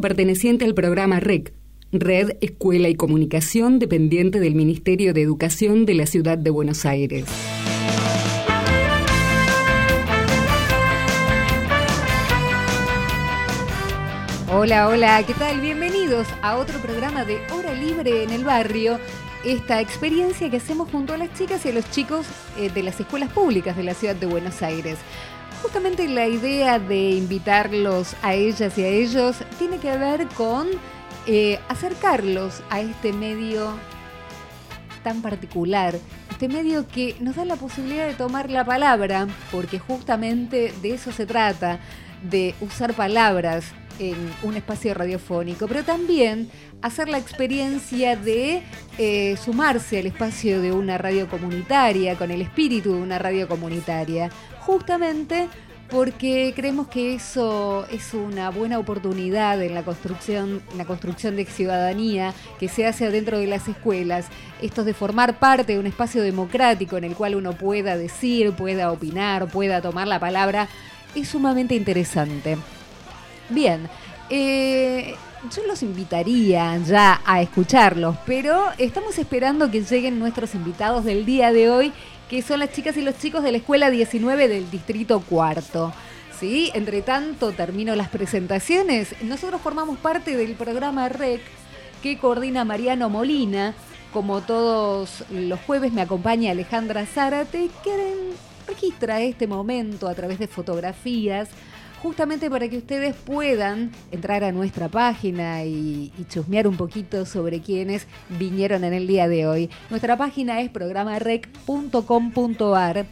perteneciente al programa REC, Red Escuela y Comunicación, dependiente del Ministerio de Educación de la Ciudad de Buenos Aires. Hola, hola, ¿qué tal? Bienvenidos a otro programa de Hora Libre en el Barrio. Esta experiencia que hacemos junto a las chicas y a los chicos eh, de las escuelas públicas de la ciudad de Buenos Aires. Justamente la idea de invitarlos a ellas y a ellos tiene que ver con eh, acercarlos a este medio tan particular, este medio que nos da la posibilidad de tomar la palabra, porque justamente de eso se trata, de usar palabras en un espacio radiofónico, pero también hacer la experiencia de eh, sumarse al espacio de una radio comunitaria, con el espíritu de una radio comunitaria, justamente porque creemos que eso es una buena oportunidad en la construcción, en la construcción de ciudadanía que se hace adentro de las escuelas, esto de formar parte de un espacio democrático en el cual uno pueda decir, pueda opinar, pueda tomar la palabra, es sumamente interesante. Bien, eh, yo los invitaría ya a escucharlos, pero estamos esperando que lleguen nuestros invitados del día de hoy, que son las chicas y los chicos de la Escuela 19 del Distrito Cuarto. ¿Sí? Entre tanto, termino las presentaciones. Nosotros formamos parte del programa REC que coordina Mariano Molina. Como todos los jueves me acompaña Alejandra Zárate, que registra este momento a través de fotografías justamente para que ustedes puedan entrar a nuestra página y, chusmear un poquito sobre quienes vinieron en el día de hoy. Nuestra página es programarec.com.ar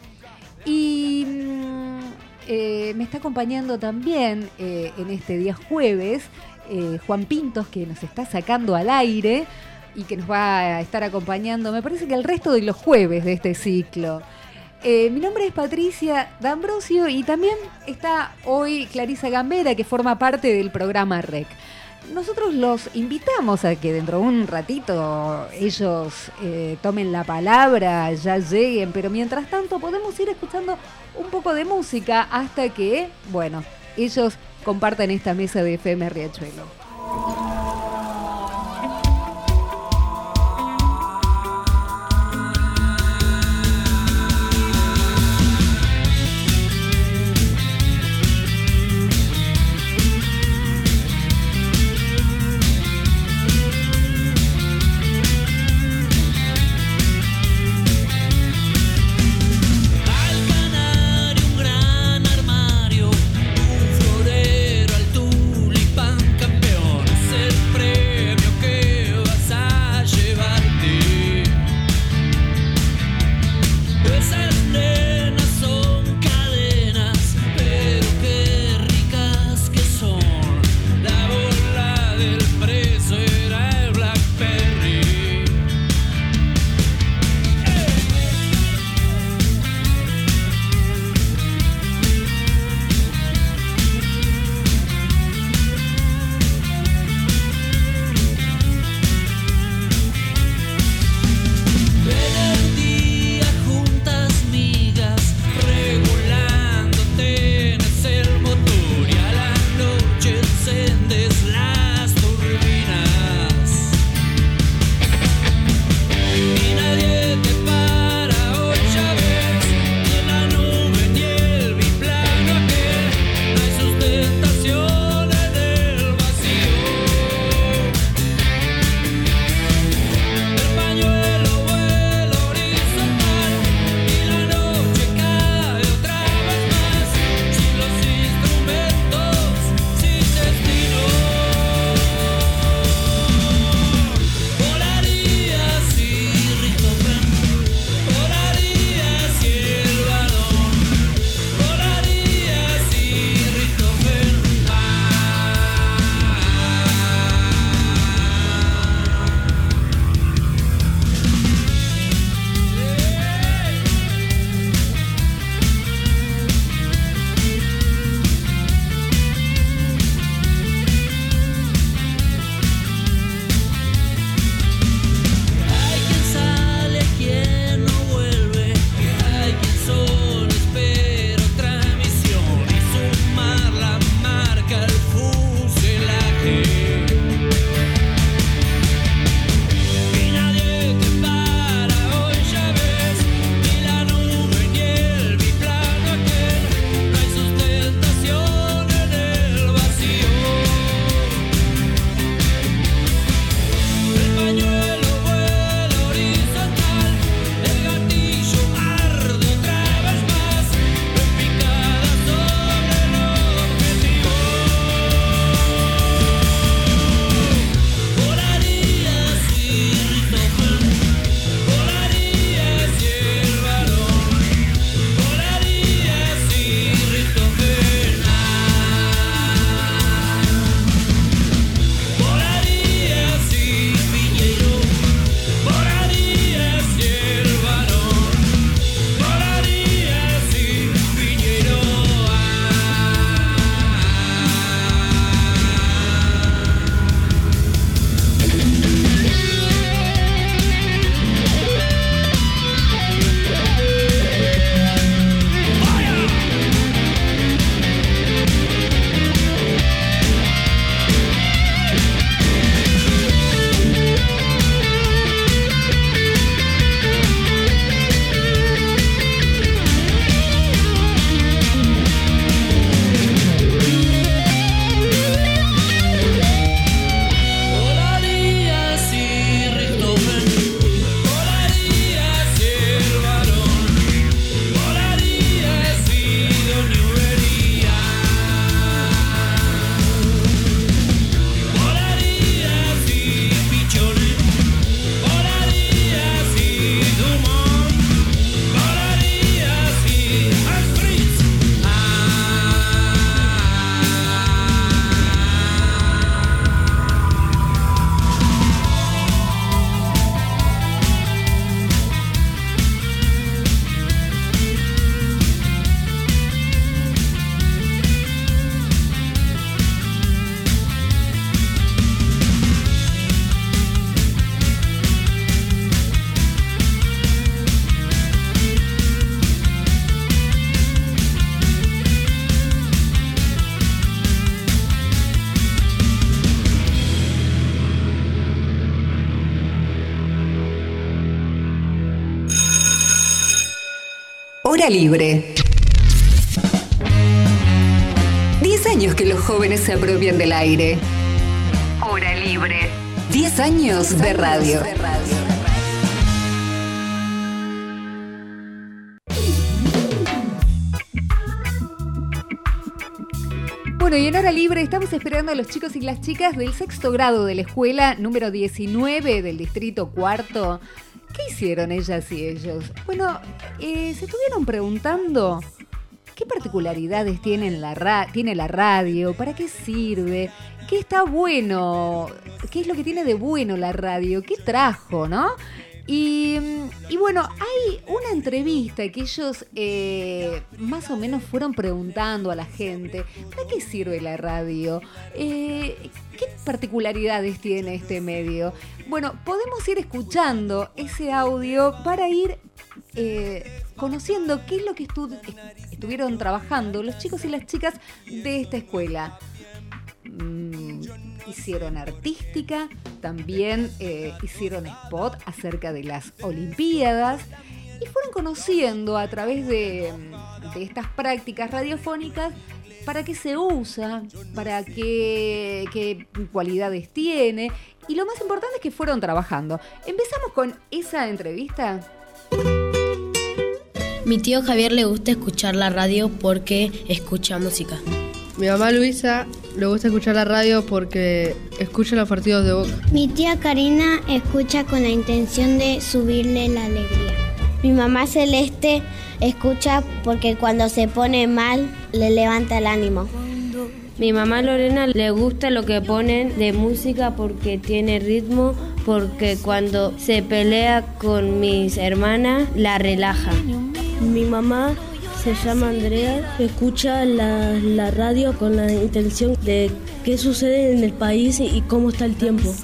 y mm, eh, me está acompañando también eh, en este día jueves eh, Juan Pintos, que nos está sacando al aire y que nos va a estar acompañando, me parece que el resto de los jueves de este ciclo. Eh, mi nombre es Patricia D'Ambrosio y también está hoy Clarisa Gambera, que forma parte del programa REC. Nosotros los invitamos a que dentro de un ratito ellos eh, tomen la palabra, ya lleguen, pero mientras tanto podemos ir escuchando un poco de música hasta que, bueno, ellos compartan esta mesa de FM Riachuelo. Hora Libre. 10 años que los jóvenes se apropian del aire. Hora Libre. 10 años, de radio. Bueno, y en hora libre estamos esperando a los chicos y las chicas del sexto grado de la escuela número 19 del distrito cuarto. ¿Qué hicieron ellas y ellos? Bueno, eh, se estuvieron preguntando qué particularidades tiene la, tiene la radio, para qué sirve, qué está bueno, qué es lo que tiene de bueno la radio, qué trajo, ¿no? Y, bueno, hay una entrevista que ellos eh, más o menos fueron preguntando a la gente, ¿para qué sirve la radio? Eh, ¿Qué particularidades tiene este medio? Bueno, podemos ir escuchando ese audio para ir eh, conociendo qué es lo que estuvieron trabajando los chicos y las chicas de esta escuela. Mm, hicieron artística, también eh, hicieron spot acerca de las Olimpiadas y fueron conociendo a través de, estas prácticas radiofónicas para qué se usa, para qué, qué cualidades tiene y lo más importante es que fueron trabajando. Empezamos con esa entrevista. Mi tío Javier le gusta escuchar la radio porque escucha música. Mi mamá Luisa le gusta escuchar la radio porque escucha los partidos de Boca. Mi tía Karina escucha con la intención de subirle la alegría. Mi mamá Celeste escucha porque cuando se pone mal le levanta el ánimo. Mi mamá Lorena le gusta lo que ponen de música porque tiene ritmo, porque cuando se pelea con mis hermanas la relaja. Mi mamá se llama Andrea, escucha la, radio con la intención de qué sucede en el país y cómo está el tiempo.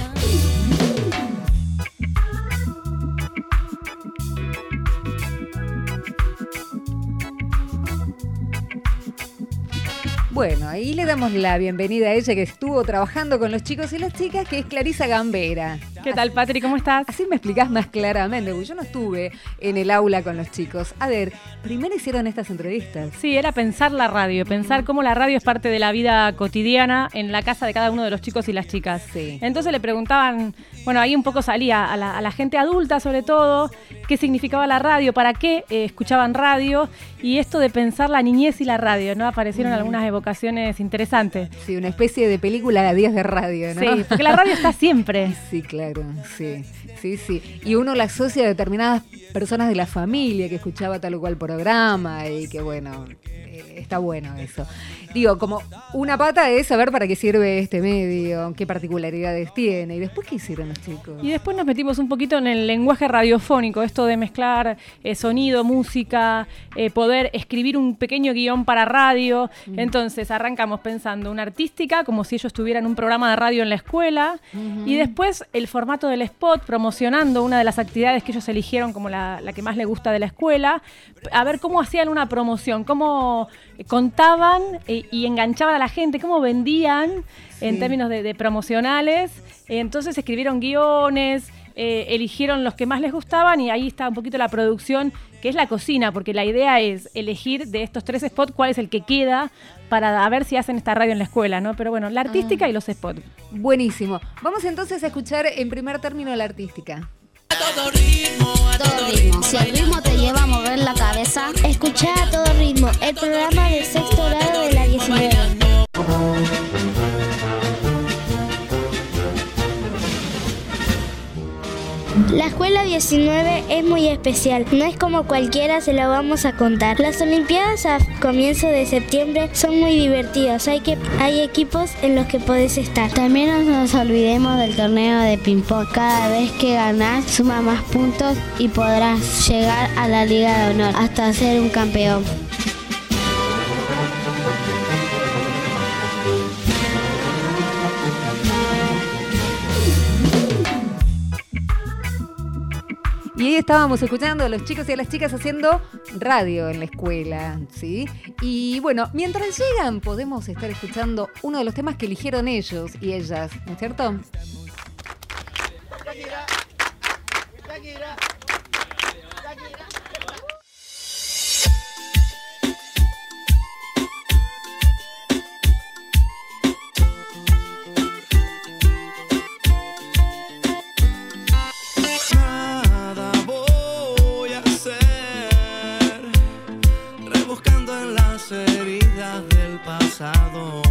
Bueno, ahí le damos la bienvenida a ella que estuvo trabajando con los chicos y las chicas, que es Clarisa Gambera. ¿Qué tal, Patri? ¿Cómo estás? Así me explicás más claramente, porque yo no estuve en el aula con los chicos. A ver, primero hicieron estas entrevistas. Sí, era pensar la radio, pensar cómo la radio es parte de la vida cotidiana en la casa de cada uno de los chicos y las chicas. Sí. Entonces le preguntaban, bueno, ahí un poco salía a la, gente adulta sobre todo, qué significaba la radio, para qué eh, escuchaban radio, y esto de pensar la niñez y la radio, ¿no? Aparecieron algunas evocaciones interesantes. Sí, una especie de película de días de radio, ¿no? Sí, porque la radio está siempre. Sí, claro sí, sí, sí. Y uno la asocia a determinadas personas de la familia que escuchaba tal o cual programa y que bueno, eh, está bueno eso. Digo, como una pata es saber para qué sirve este medio, qué particularidades tiene. ¿Y después qué hicieron los chicos? Y después nos metimos un poquito en el lenguaje radiofónico, esto de mezclar eh, sonido, música, eh, poder escribir un pequeño guion para radio. Mm. Entonces arrancamos pensando una artística, como si ellos tuvieran un programa de radio en la escuela. Y después el formato del spot, promocionando una de las actividades que ellos eligieron como la, que más les gusta de la escuela. A ver cómo hacían una promoción, cómo contaban y enganchaban a la gente, cómo vendían en términos de, promocionales. Entonces escribieron guiones, eh, eligieron los que más les gustaban y ahí está un poquito la producción, que es la cocina, porque la idea es elegir de estos tres spots cuál es el que queda para ver si hacen esta radio en la escuela, ¿no? Pero bueno, la artística y los spots. Buenísimo. Vamos entonces a escuchar en primer término la artística. A todo ritmo, a todo, ritmo. Si el ritmo te lleva a mover la cabeza, escucha a todo ritmo el programa de sexto grado de la 19. La escuela 19 es muy especial, no es como cualquiera se lo vamos a contar. Las Olimpiadas a comienzo de septiembre son muy divertidas, hay, que, hay equipos en los que podés estar. También no nos olvidemos del torneo de ping-pong. Cada vez que ganás suma más puntos y podrás llegar a la Liga de Honor hasta ser un campeón. Y ahí estábamos escuchando a los chicos y a las chicas haciendo radio en la escuela, ¿sí? Y bueno, mientras llegan podemos estar escuchando uno de los temas que eligieron ellos y ellas, ¿no es cierto? manera, heridas del pasado.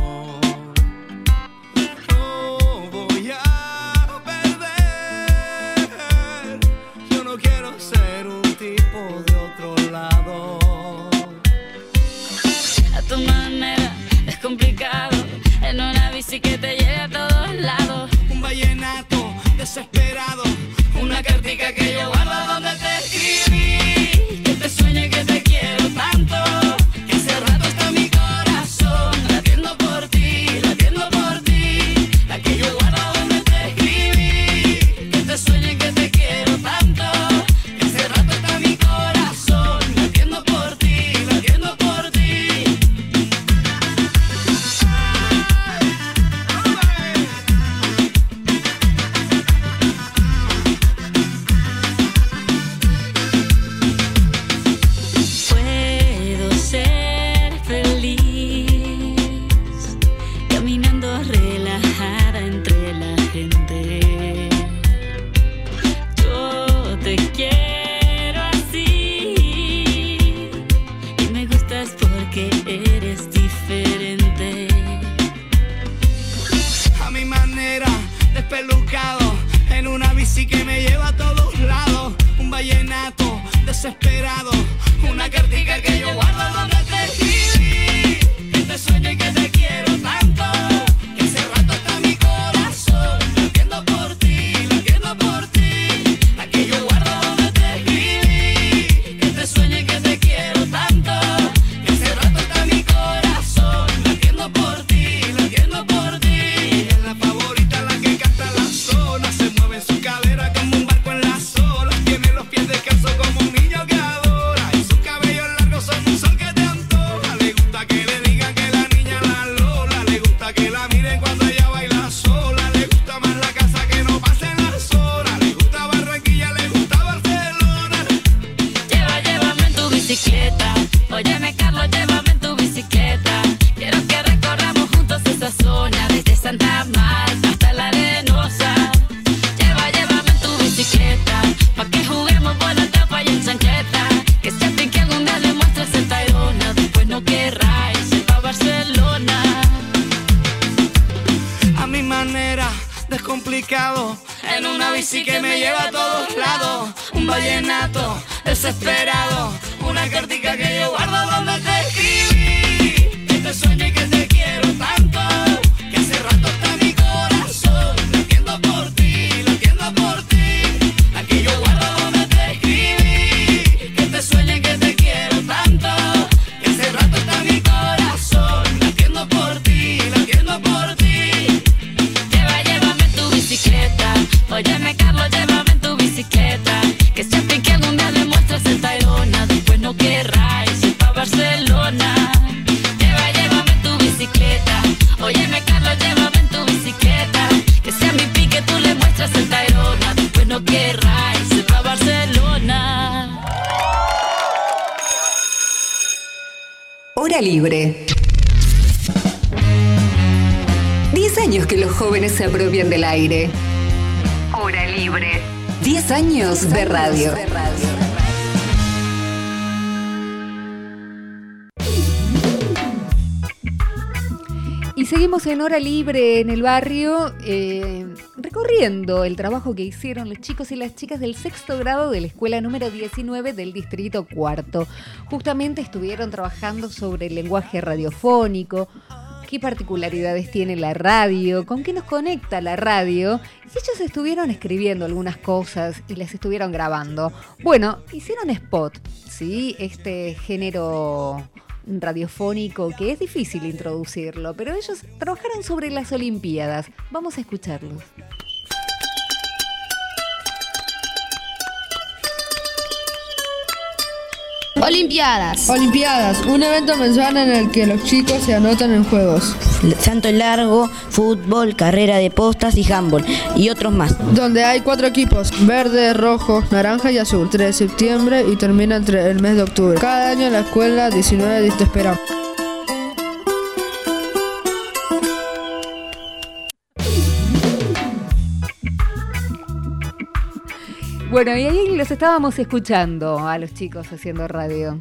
Y seguimos en hora libre en el barrio, eh, recorriendo el trabajo que hicieron los chicos y las chicas del sexto grado de la escuela número 19 del distrito cuarto. Justamente estuvieron trabajando sobre el lenguaje radiofónico, qué particularidades tiene la radio, con qué nos conecta la radio. Y ellos estuvieron escribiendo algunas cosas y las estuvieron grabando. Bueno, hicieron spot, ¿sí? Este género radiofónico que es difícil introducirlo, pero ellos trabajaron sobre las Olimpiadas. Vamos a escucharlos. Olimpiadas. Olimpiadas, un evento mensual en el que los chicos se anotan en juegos. Santo largo, fútbol, carrera de postas y handball y otros más. Donde hay cuatro equipos, verde, rojo, naranja y azul, 3 de septiembre y termina entre el mes de octubre. Cada año en la escuela 19 te esperamos. Bueno, y ahí los estábamos escuchando a los chicos haciendo radio.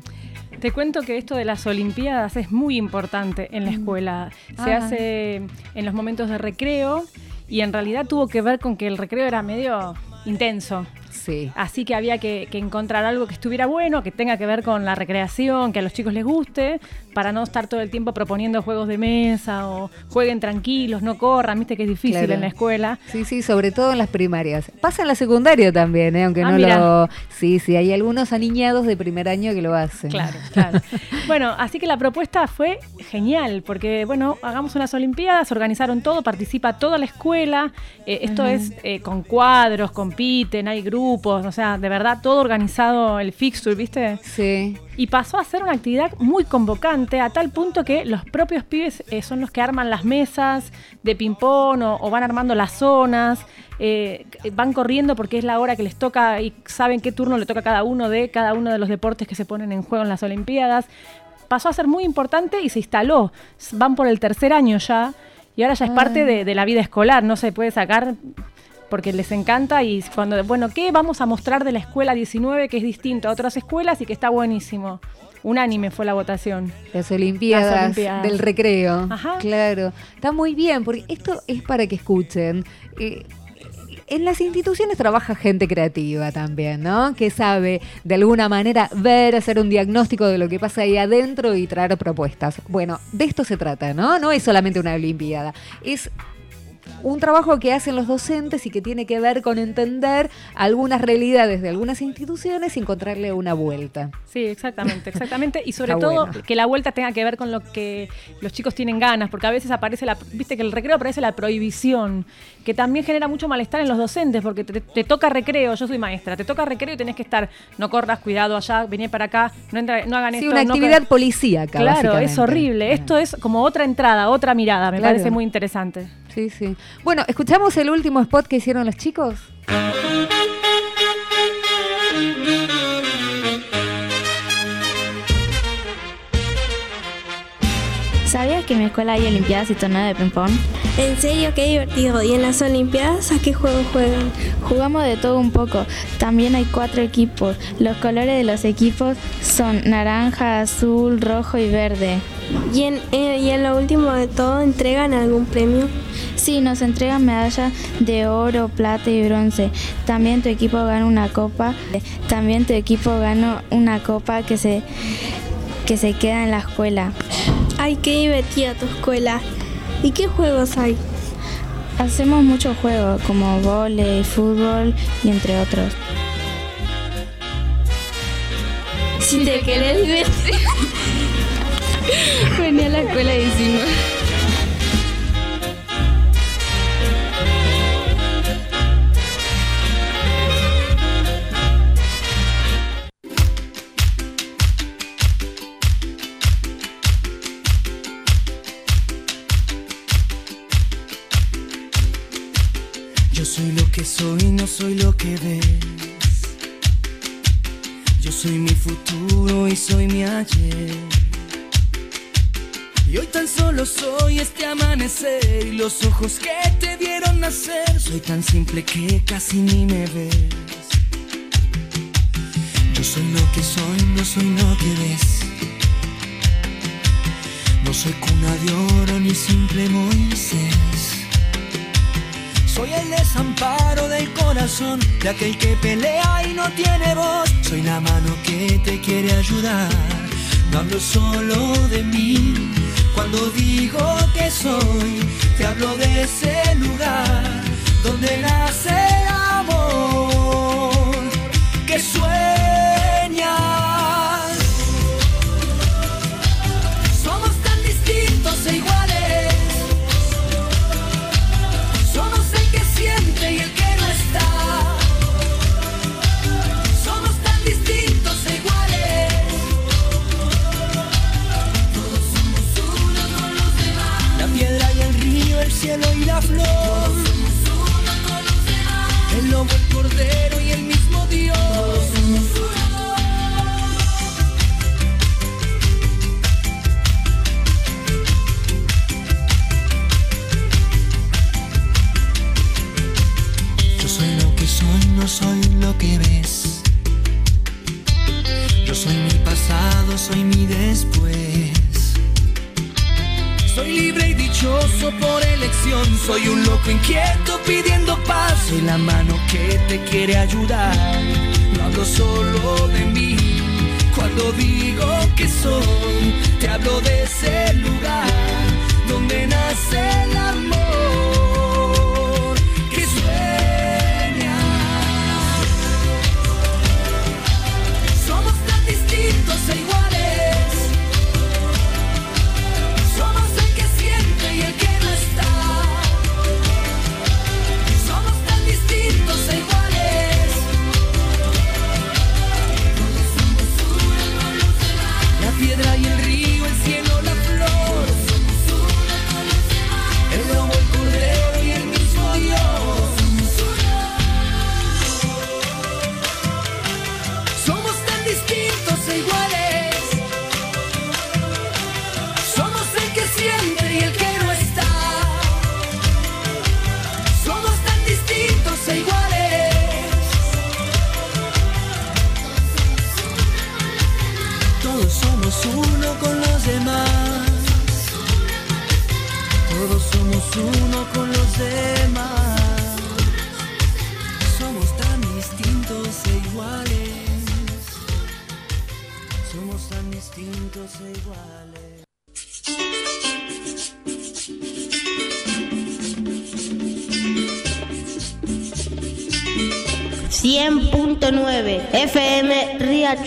Te cuento que esto de las Olimpiadas es muy importante en la escuela. Se Ah. hace en los momentos de recreo y en realidad tuvo que ver con que el recreo era medio intenso. Sí. Así que había que, que encontrar algo que estuviera bueno, que tenga que ver con la recreación, que a los chicos les guste, para no estar todo el tiempo proponiendo juegos de mesa o jueguen tranquilos, no corran, viste que es difícil Claro. en la escuela. Sí, sí, sobre todo en las primarias. Pasa en la secundaria también, ¿eh? aunque Ah, no lo... Sí, sí, hay algunos aniñados de primer año que lo hacen. Claro, claro. bueno, así que la propuesta fue genial, porque bueno, hagamos unas Olimpiadas, organizaron todo, participa toda la escuela, eh, esto es eh, con cuadros, compiten, hay grupos, o sea, de verdad todo organizado, el fixture, ¿viste? Sí. Y pasó a ser una actividad muy convocante a tal punto que los propios pibes eh, son los que arman las mesas de ping-pong o, o van armando las zonas, eh, van corriendo porque es la hora que les toca y saben qué turno le toca a cada uno de cada uno de los deportes que se ponen en juego en las Olimpiadas. Pasó a ser muy importante y se instaló. Van por el tercer año ya y ahora ya es parte de, de la vida escolar, no se puede sacar porque les encanta y cuando, bueno, ¿qué vamos a mostrar de la escuela 19 que es distinto a otras escuelas y que está buenísimo? unánime fue la votación. Las Olimpiadas, Las Olimpiadas. del recreo. Ajá. Claro. Está muy bien, porque esto es para que escuchen. Eh, en las instituciones trabaja gente creativa también, ¿no? Que sabe de alguna manera ver, hacer un diagnóstico de lo que pasa ahí adentro y traer propuestas. Bueno, de esto se trata, ¿no? No es solamente una Olimpiada, es un trabajo que hacen los docentes y que tiene que ver con entender algunas realidades de algunas instituciones y encontrarle una vuelta. Sí, exactamente, exactamente. Y sobre todo bueno. que la vuelta tenga que ver con lo que los chicos tienen ganas, porque a veces aparece la, viste que el recreo aparece la prohibición, que también genera mucho malestar en los docentes, porque te, te toca recreo, yo soy maestra, te toca recreo y tenés que estar, no corras, cuidado allá, vení para acá, no, entra, no hagan Sí, esto. una no actividad policíaca. Claro, es horrible. Esto es como otra entrada, otra mirada, me Claro. parece muy interesante. Sí, sí. Bueno, ¿escuchamos el último spot que hicieron los chicos? ¿Sabías que en mi escuela hay olimpiadas y torneos de ping-pong? En serio, qué divertido. ¿Y en las Olimpiadas a qué juegos juegan? Jugamos de todo un poco. También hay cuatro equipos. Los colores de los equipos son naranja, azul, rojo y verde. ¿Y en, eh, y en lo último de todo, entregan algún premio? Sí, nos entregan medallas de oro, plata y bronce. También tu equipo gana una copa. También tu equipo gana una copa que se, que se queda en la escuela. Ay, qué divertida tu escuela. ¿Y qué juegos hay? Hacemos muchos juegos como vóley, fútbol y entre otros. Si te querés divertir. Venía a la escuela y decimos. Que soy, no soy lo que ves. Yo soy mi futuro y soy mi ayer. Y hoy tan solo soy este amanecer y los ojos que te vieron nacer. Soy tan simple que casi ni me ves. Yo soy lo que soy, no soy lo que ves. No soy cuna de oro ni simple Moisés. Soy el desamparo del corazón de aquel que pelea y no tiene voz. Soy la mano que te quiere ayudar. No hablo solo de mí. Cuando digo que soy, te hablo de ese lugar donde nace el amor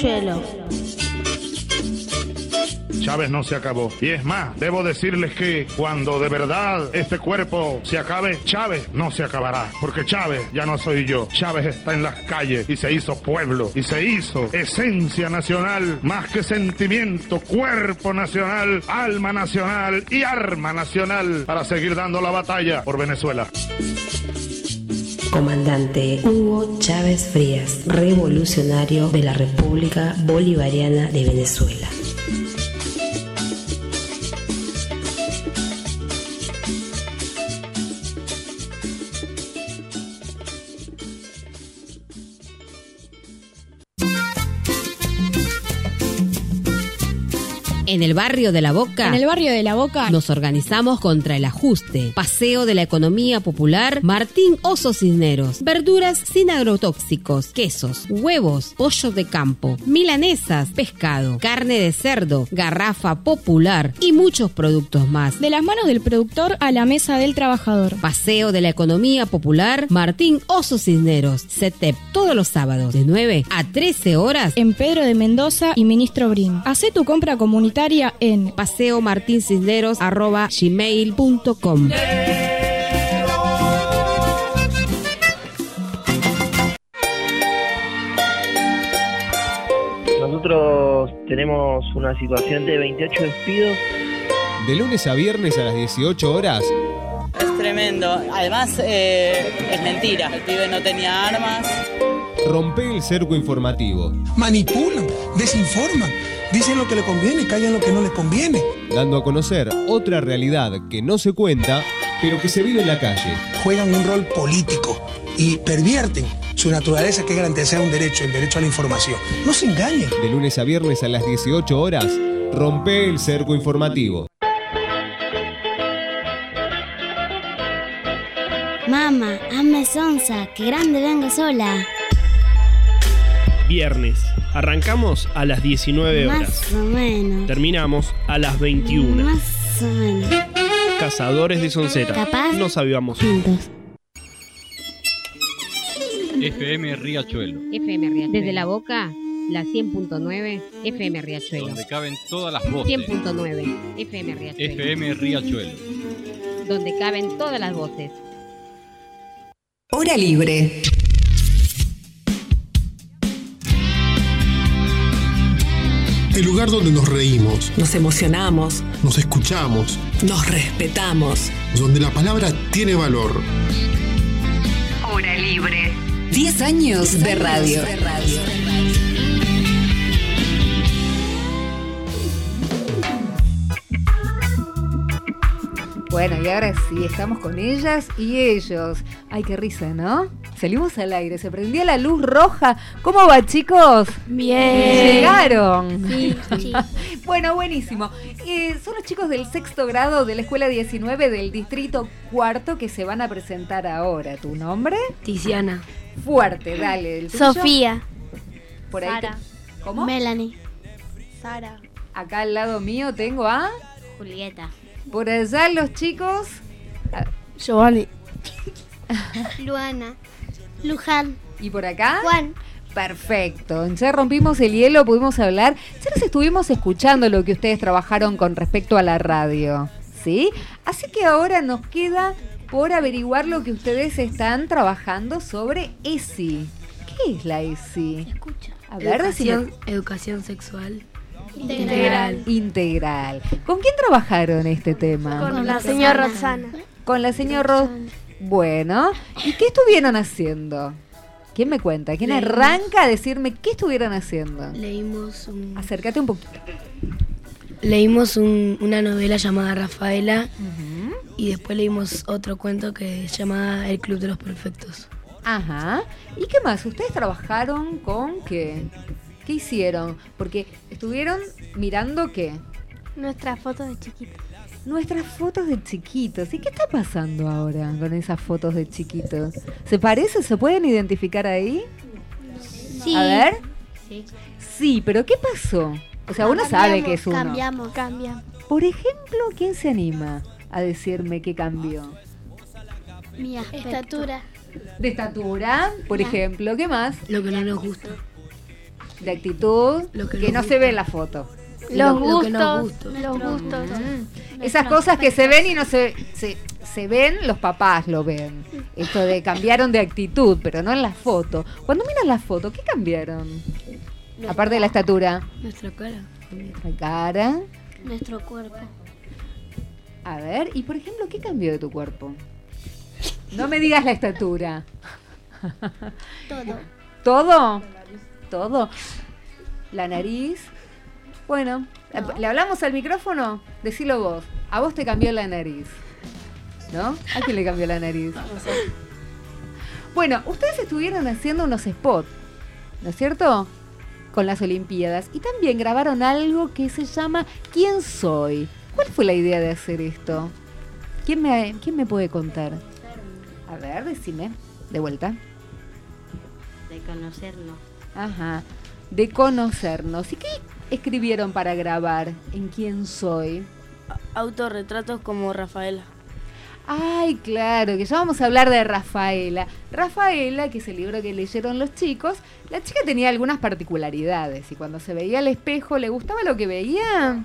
Riachuelo. Chávez no se acabó. Y es más, debo decirles que cuando de verdad este cuerpo se acabe, Chávez no se acabará. Porque Chávez ya no soy yo. Chávez está en las calles y se hizo pueblo. Y se hizo esencia nacional, más que sentimiento, cuerpo nacional, alma nacional y arma nacional para seguir dando la batalla por Venezuela. Comandante Hugo Chávez Frías, revolucionario de la República Bolivariana de Venezuela. En el barrio de La Boca. En el barrio de La Boca. Nos organizamos contra el ajuste. Paseo de la economía popular. Martín Oso Cisneros. Verduras sin agrotóxicos. Quesos. Huevos. Pollo de campo. Milanesas. Pescado. Carne de cerdo. Garrafa popular. Y muchos productos más. De las manos del productor a la mesa del trabajador. Paseo de la economía popular. Martín Oso Cisneros. CETEP. Todos los sábados. De 9 a 13 horas. En Pedro de Mendoza y Ministro Brin. Hacé tu compra comunitaria en paseo martín cisneros arroba gmail.com. Nosotros tenemos una situación de 28 despidos. De lunes a viernes a las 18 horas. Es tremendo. Además, eh, es mentira. El pibe no tenía armas. Rompe el cerco informativo. Manipulan, desinforman, dicen lo que le conviene callan lo que no les conviene. Dando a conocer otra realidad que no se cuenta, pero que se vive en la calle. Juegan un rol político y pervierten su naturaleza que es garantizar un derecho, el derecho a la información. No se engañen. De lunes a viernes a las 18 horas, rompe el cerco informativo. Mamá, hazme sonza, que grande vengo sola. Viernes. Arrancamos a las 19 horas. Más o menos. Terminamos a las 21. Más o menos. Cazadores de Sonceta. Capaz. Nos avivamos. FM Riachuelo. FM Riachuelo. Desde la boca, la 100.9 FM Riachuelo. Donde caben todas las voces. 100.9 FM Riachuelo. FM Riachuelo. Donde caben todas las voces. Hora libre. El lugar donde nos reímos, Nos emocionamos, nos escuchamos, nos respetamos. donde la palabra tiene valor. Hora libre. 10 años de radio. Bueno, y ahora sí, estamos con ellas y ellos. Ay, qué risa, ¿no? Salimos al aire, se prendió la luz roja. ¿Cómo va, chicos? Bien. Llegaron. Sí, sí. bueno, buenísimo. Eh, son los chicos del sexto grado de la escuela 19 del distrito cuarto que se van a presentar ahora. ¿Tu nombre? Tiziana. Fuerte, dale. ¿el tuyo? Sofía. Por ahí. Sara. te- ¿Cómo? Melanie. Sara. Acá al lado mío tengo a. Julieta. Por allá los chicos. Giovanni. Luana. Luján. ¿Y por acá? Juan. Perfecto. Ya rompimos el hielo, pudimos hablar. Ya les estuvimos escuchando lo que ustedes trabajaron con respecto a la radio. ¿Sí? Así que ahora nos queda por averiguar lo que ustedes están trabajando sobre ESI. ¿Qué es la ESI? A ver, educación, decime. educación sexual. Integral. Integral. ¿Con quién trabajaron este tema? Con la señora Roxana. Con la señora Ro- Bueno, ¿y qué estuvieron haciendo? ¿Quién me cuenta? ¿Quién Leímos. arranca a decirme qué estuvieron haciendo? Leímos un, Acércate un poquito. leímos un- una novela llamada Rafaela y después leímos otro cuento que se llama El Club de los Perfectos. Ajá. ¿Y qué más? ¿Ustedes trabajaron con qué? ¿Qué hicieron? Porque estuvieron mirando qué? Nuestra foto de chiquita. Nuestras fotos de chiquitos. ¿Y qué está pasando ahora con esas fotos de chiquitos? ¿Se parece? ¿Se pueden identificar ahí? Sí. A ver. Sí. Sí, pero ¿qué pasó? O sea, uno sabe que es uno. Cambiamos. Cambiamos. Por ejemplo, ¿quién se anima a decirme qué cambió? Mi estatura. De estatura, por Ya. ejemplo, ¿qué más? Lo que no nos gusta. De actitud, Lo que que, no se ve en la foto. Los Lo- lo gustos. Los gustos. Esas cosas que se ven y no se, se se ven, los papás lo ven. Esto de cambiaron de actitud, pero no en la foto. Cuando miras la foto, ¿qué cambiaron? Aparte de la estatura. Nuestra cara. La cara. Nuestro cuerpo. A ver, y por ejemplo, ¿qué cambió de tu cuerpo? No me digas la estatura. Todo. ¿Todo? ¿Todo? ¿La nariz? Bueno, ¿le hablamos al micrófono? Decilo vos. A vos te cambió la nariz. ¿No? ¿A quién le cambió la nariz? Bueno, ustedes estuvieron haciendo unos spots, ¿no es cierto? Con las Olimpiadas. Y también grabaron algo que se llama ¿Quién soy? ¿Cuál fue la idea de hacer esto? ¿Quién me, quién me puede contar? A ver, decime. De vuelta. De conocernos. Ajá. De conocernos. ¿Y qué escribieron para grabar en quién soy? Autorretratos como Rafaela. Ay, claro, que ya vamos a hablar de Rafaela. Rafaela, que es el libro que leyeron los chicos, la chica tenía algunas particularidades y cuando se veía al espejo, ¿le gustaba lo que veía?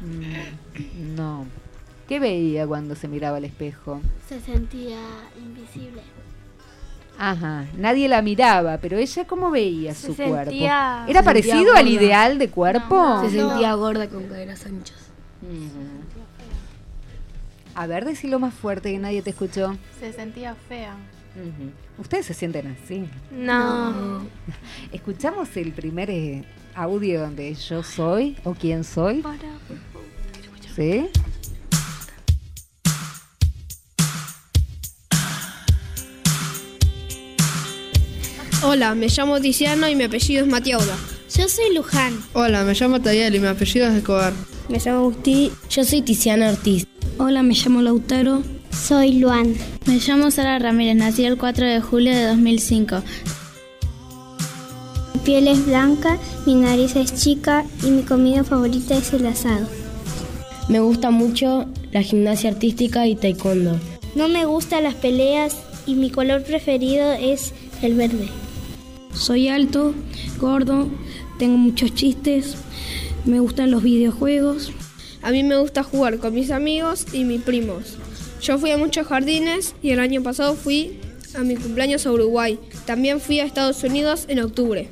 Mm, No. ¿Qué veía cuando se miraba al espejo? Se sentía invisible. Ajá, nadie la miraba, pero ella cómo veía Se su sentía- cuerpo. ¿Era parecido al ideal de cuerpo? Se sentía gorda con caderas anchas. A ver, decilo más fuerte que nadie te escuchó. Se sentía fea. Ustedes se sienten así. No. Escuchamos el primer eh, audio donde yo soy o quién soy. ¿Sí? Hola, me llamo Tiziano y mi apellido es Matiauda. Yo soy Luján. Hola, me llamo Tayel y mi apellido es Escobar. Me llamo Agustín. Yo soy Tiziana Ortiz. Hola, me llamo Lautaro. Soy Luan. Me llamo Sara Ramírez, nací el 4 de julio de 2005. Mi piel es blanca, mi nariz es chica y mi comida favorita es el asado. Me gusta mucho la gimnasia artística y taekwondo. No me gustan las peleas y mi color preferido es el verde. Soy alto, gordo, tengo muchos chistes, me gustan los videojuegos. A mí me gusta jugar con mis amigos y mis primos. Yo fui a muchos jardines y el año pasado fui a mi cumpleaños a Uruguay. También fui a Estados Unidos en octubre.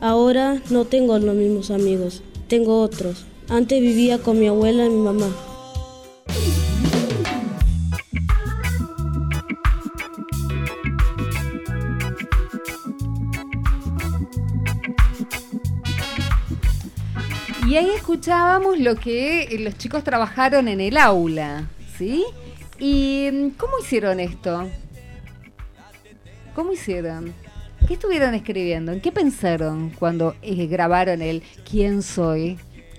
Ahora no tengo los mismos amigos, tengo otros. Antes vivía con mi abuela y mi mamá. Y ahí escuchábamos lo que eh, los chicos trabajaron en el aula, ¿sí? ¿Y mm, cómo hicieron esto? ¿Cómo hicieron? ¿Qué estuvieron escribiendo? ¿En qué pensaron cuando eh, grabaron el ¿Quién soy?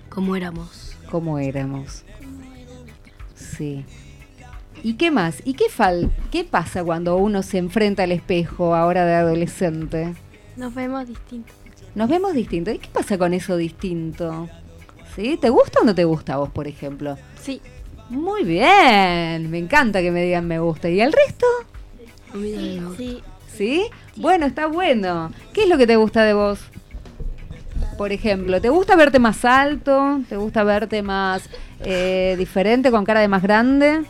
¿Cómo éramos? ¿Cómo éramos? Sí. ¿Y qué más? ¿Y qué, fal qué pasa cuando uno se enfrenta al espejo ahora de adolescente? Nos vemos distintos. Nos vemos distintos. ¿Y qué pasa con eso distinto? ¿Sí? ¿Te gusta o no te gusta a vos, por ejemplo? Sí. Muy bien. Me encanta que me digan me gusta. ¿Y el resto? Sí. ¿Sí? Bueno, está bueno. ¿Qué es lo que te gusta de vos? Por ejemplo, ¿te gusta verte más alto? ¿Te gusta verte más eh, diferente, con cara de más grande?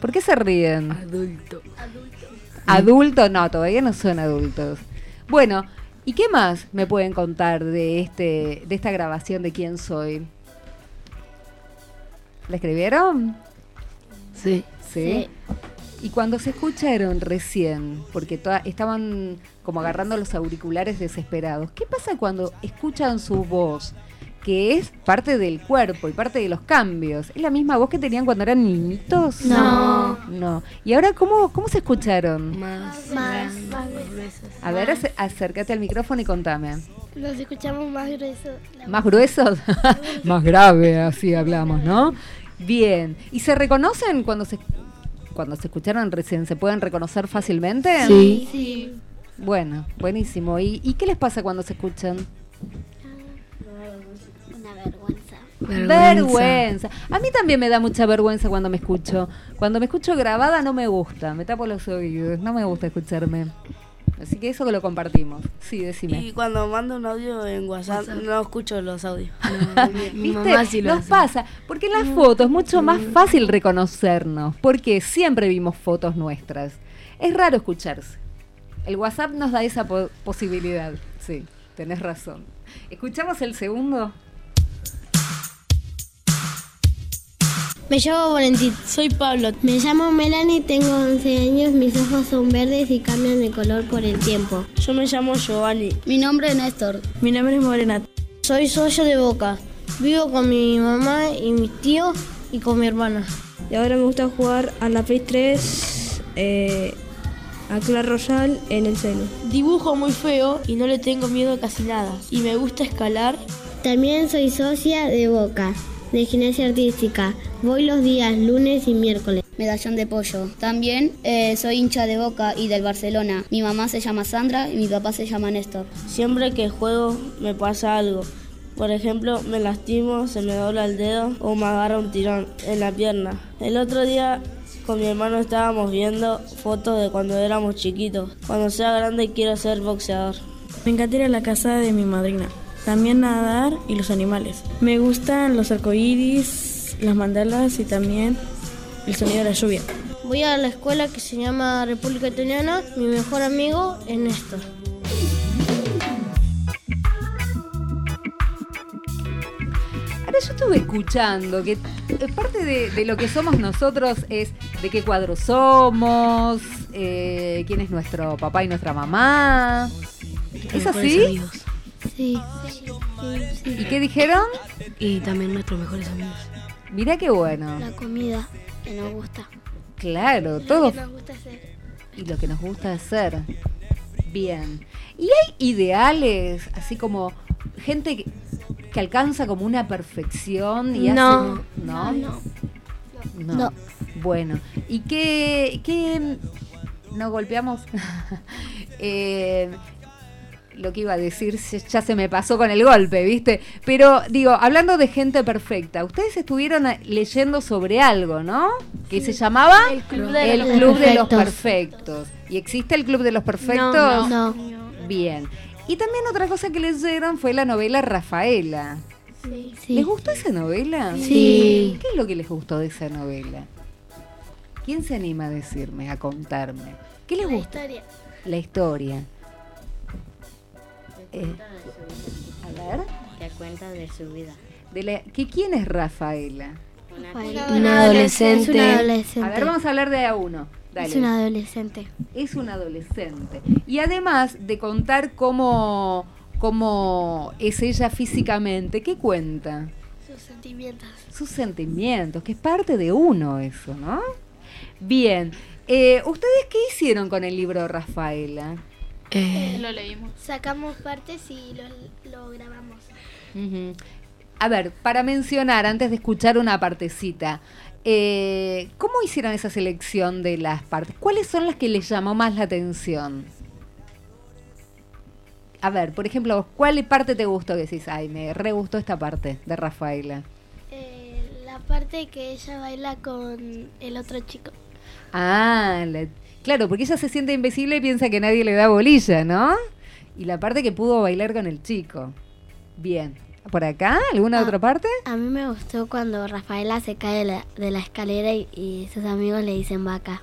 ¿Por qué se ríen? Adulto. Adulto, no, todavía no son adultos. Bueno, ¿y qué más me pueden contar de este, de esta grabación de quién soy? ¿La escribieron? Sí. ¿Sí? Y cuando se escucharon recién, porque toda- estaban como agarrando los auriculares desesperados, ¿qué pasa cuando escuchan su voz? Que es parte del cuerpo y parte de los cambios. ¿Es la misma voz que tenían cuando eran niñitos? No. No. ¿Y ahora cómo, cómo se escucharon? Más, Más. A ver, ac- acércate al micrófono y contame. Nos escuchamos más gruesos. ¿Más gruesos? más grave, así hablamos, ¿no? Bien. ¿Y se reconocen cuando se cuando se escucharon recién? ¿Se pueden reconocer fácilmente? Sí. Sí. Bueno, buenísimo. ¿Y, y qué les pasa cuando se escuchan? Vergüenza. Vergüenza. A mí también me da mucha vergüenza cuando me escucho. Cuando me escucho grabada no me gusta, me tapo los oídos, no me gusta escucharme. Así que eso que lo compartimos. Sí, decime. Y cuando mando un audio en WhatsApp, no escucho los audios. Mi ¿Viste? mamá sí lo Nos hace. pasa, porque en las fotos es mucho más fácil reconocernos, porque siempre vimos fotos nuestras. Es raro escucharse. El WhatsApp nos da esa po- posibilidad. Sí, tenés razón. ¿Escuchamos el segundo? Me llamo Valentín. Soy Pablo. Me llamo Melanie, tengo 11 años, mis ojos son verdes y cambian de color por el tiempo. Yo me llamo Giovanni. Mi nombre es Néstor. Mi nombre es Morena. Soy socio de Boca. Vivo con mi mamá y mis tíos y con mi hermana. Y ahora me gusta jugar a la Play 3, eh, a Clash Royale en el celu. Dibujo muy feo y no le tengo miedo a casi nada. Y me gusta escalar. También soy socia de Boca, de gimnasia artística. Voy los días lunes y miércoles. Medallón de pollo. También eh, soy hincha de Boca y del Barcelona. Mi mamá se llama Sandra y mi papá se llama Néstor. Siempre que juego me pasa algo. Por ejemplo, me lastimo, se me dobla el dedo o me agarra un tirón en la pierna. El otro día con mi hermano estábamos viendo fotos de cuando éramos chiquitos. Cuando sea grande quiero ser boxeador. Me encanta ir a la casa de mi madrina. También nadar y los animales. Me gustan los arcoíris, las mandalas y también el sonido de la lluvia. Voy a la escuela que se llama República Italiana. Mi mejor amigo es Néstor. Ahora yo estuve escuchando que eh, parte de, de lo que somos nosotros es de qué cuadro somos, eh, quién es nuestro papá y nuestra mamá. ¿Es así? Sí. ¿Y qué dijeron? Y también nuestros mejores amigos. Mirá qué bueno. La comida que nos gusta. Claro, todo. nos gusta hacer. Y lo que nos gusta hacer. Bien. ¿Y hay ideales, así como gente que, que alcanza como una perfección y No. hace... ¿No? No. No. No. Bueno, ¿y qué, qué no golpeamos? Eh, lo que iba a decir ya se me pasó con el golpe, ¿viste? Pero digo, hablando de gente perfecta, ustedes estuvieron leyendo sobre algo, ¿no? Que se llamaba El Club de El los Club de los Perfectos. Perfectos. ¿Y existe el Club de los Perfectos? No. Bien. Y también otra cosa que leyeron fue la novela Rafaela. Sí. ¿Les gustó esa novela? Sí. ¿Qué es lo que les gustó de esa novela? ¿Quién se anima a decirme, a contarme? ¿Qué les La gusta? historia. La historia. Eh, a ver, cuenta de su vida. de la, ¿que ¿quién es Rafaela? Una adolescente. Es una adolescente. A ver, vamos a hablar de a uno. Dale. Es una adolescente. Es un adolescente. Y además de contar cómo, cómo es ella físicamente, ¿qué cuenta? Sus sentimientos. Sus sentimientos, que es parte de uno eso, ¿no? Bien. Eh, ¿Ustedes qué hicieron con el libro de Rafaela? Eh, Lo leímos. Sacamos partes y lo, lo grabamos. A ver, para mencionar, antes de escuchar una partecita, eh, ¿cómo hicieron esa selección de las partes? ¿Cuáles son las que les llamó más la atención? A ver, por ejemplo, ¿cuál parte te gustó que decís, ay, me re gustó esta parte de Rafaela? Eh, la parte que ella baila con el otro chico. Ah, la- claro, porque ella se siente invisible y piensa que nadie le da bolilla, ¿no? Y la parte que pudo bailar con el chico. Bien. ¿Por acá? ¿Alguna Ah. otra parte? A mí me gustó cuando Rafaela se cae de la, de la escalera y, y sus amigos le dicen vaca.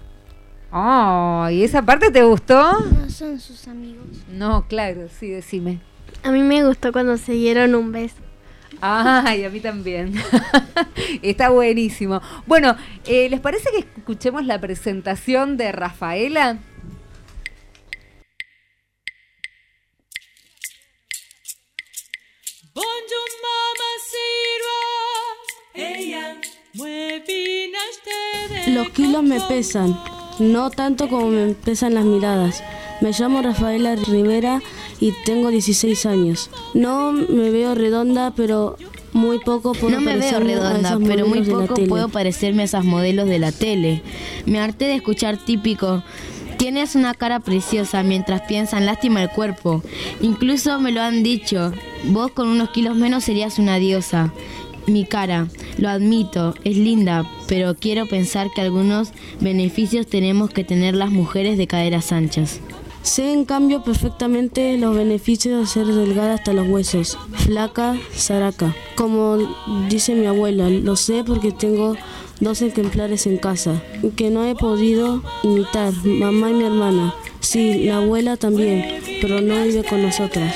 Oh, ¿y esa parte te gustó? No son sus amigos. No, claro, sí, decime. A mí me gustó cuando se dieron un beso. Ay, a mí también. Está buenísimo. Bueno, eh, ¿les parece que escuchemos la presentación de Rafaela? Bonjour ella mueve Los kilos me pesan, no tanto como me pesan las miradas. Me llamo Rafaela Rivera y tengo 16 años. No me veo redonda, pero Muy poco puedo No me veo parecerme a redonda, esas pero muy modelos de la poco tele. puedo parecerme a esas modelos de la tele. Me harté de escuchar típico. Tienes una cara preciosa mientras piensan lástima el cuerpo. Incluso me lo han dicho. Vos con unos kilos menos serías una diosa. Mi cara, lo admito, es linda, pero quiero pensar que algunos beneficios tenemos que tener las mujeres de caderas anchas. Sé en cambio perfectamente los beneficios de ser delgada hasta los huesos, flaca, zaraca. Como dice mi abuela, lo sé porque tengo dos ejemplares en casa, que no he podido imitar, mamá y mi hermana. Sí, la abuela también, pero no vive con nosotras.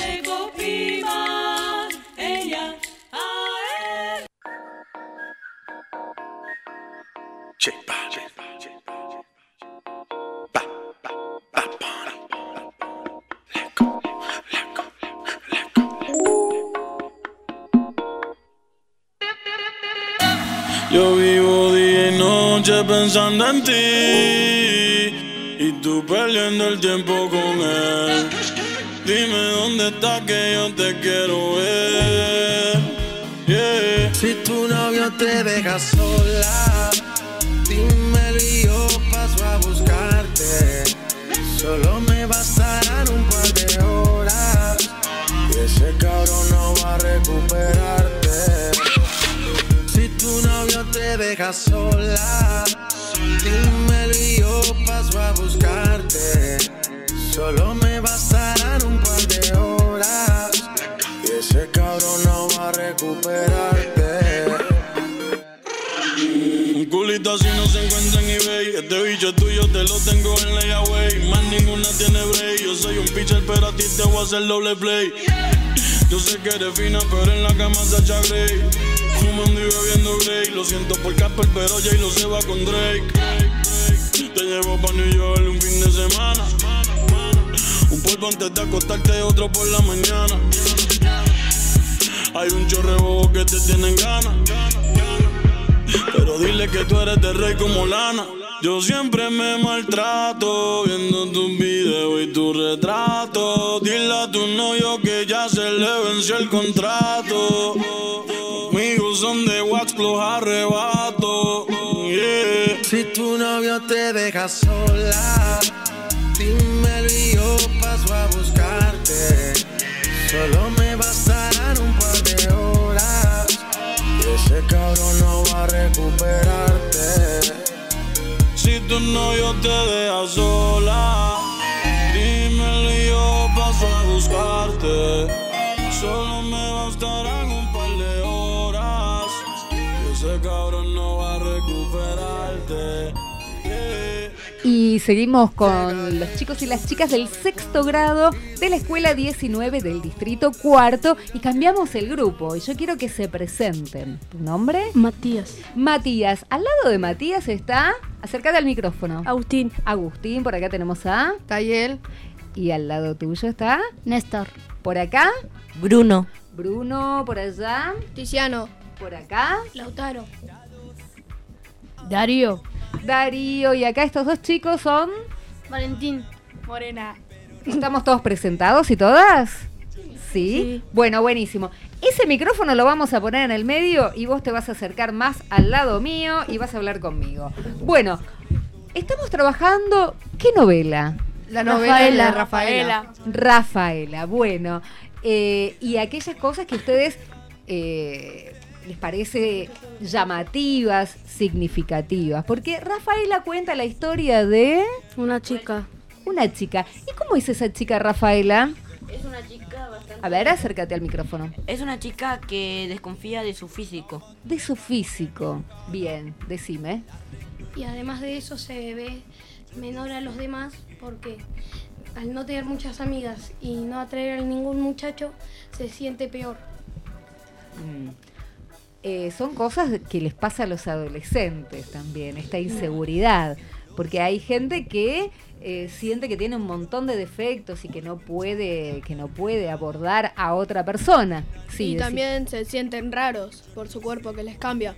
Yo vivo día y noche pensando en ti y tú perdiendo el tiempo con él. Dime dónde está que yo te quiero ver. Si tu novio te deja sola, dímelo y yo paso a buscarte. Solo me bastarán un par de horas y ese cabrón no va a recuperarte. Deja sola, dímelo y yo paso a buscarte. Solo me bastarán un par de horas y ese cabrón no va a recuperarte. Un culito así no se encuentra en eBay. Este bicho tuyo, te lo tengo en layaway. Más ninguna tiene break. Yo soy un pitcher, pero a ti te voy a hacer doble play. Yo sé que eres fina, pero en la cama Sacha Grey. Fumando y bebiendo Grey. Lo siento por Casper, pero Jay lo se va con Drake. Te llevo pa' New York un fin de semana. Un polvo antes de acostarte, otro por la mañana. Hay un chorre bobo que te tienen ganas. Pero dile que tú eres de rey como lana. Yo siempre me maltrato viendo tus videos y tu retrato. Dile a tu novio que ya se le venció el contrato. Conmigo son de wax los arrebato. Si tu novio te deja sola, dímelo y yo paso a buscarte. Solo me bastarán un par de horas y ese cabrón no va a recuperarte. Si tu novio te deja sola, Y seguimos con los chicos y las chicas del sexto grado de la escuela 19 del distrito cuarto y cambiamos el grupo. Y yo quiero que se presenten. ¿Tu nombre? Matías. Matías. Al lado de Matías está. Acércate al micrófono. Agustín. Agustín, por acá tenemos a. Tayel. Y al lado tuyo está. Néstor. Por acá. Bruno. Bruno, por allá. Tiziano. Por acá. Lautaro. Darío. Darío. Y acá estos dos chicos son. Valentín. Morena. ¿Estamos todos presentados y todas? ¿Sí? Bueno, buenísimo. Ese micrófono lo vamos a poner en el medio y vos te vas a acercar más al lado mío y vas a hablar conmigo. Bueno, estamos trabajando. ¿Qué novela? La novela de Rafaela. Rafaela, bueno. eh, y aquellas cosas que ustedes eh, les parece llamativas, significativas. Porque Rafaela cuenta la historia de Una chica. una chica. ¿Y cómo es esa chica, Rafaela? Es una chica bastante... A ver, acércate al micrófono. Es una chica que desconfía de su físico. De su físico. Bien, decime. Y además de eso se ve menor a los demás porque al no tener muchas amigas y no atraer a ningún muchacho, se siente peor. Mm. Eh, son cosas que les pasa a los adolescentes también, esta inseguridad. Porque hay gente que eh, siente que tiene un montón de defectos y que no puede, que no puede abordar a otra persona. Sí, y también se sienten raros por su cuerpo que les cambia.